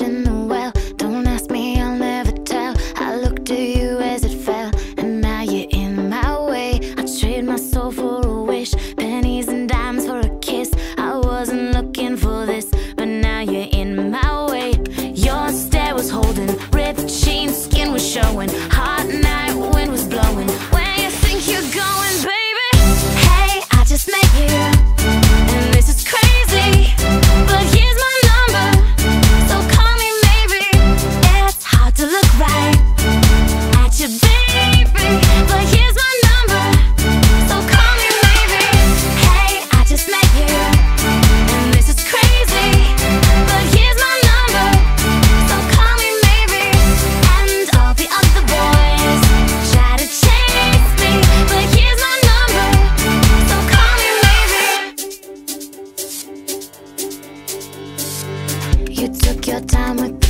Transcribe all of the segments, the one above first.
in the well. Don't ask me, I'll never tell. I looked to you as it fell, and now you're in my way. I trade my soul for a wish, pennies and dimes for a kiss. I wasn't looking for this, but now you're in my way. Your stare was holding, ripped jeans, skin was showing. your time with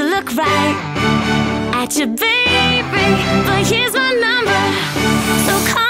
to look right at your baby, but here's my number, so call.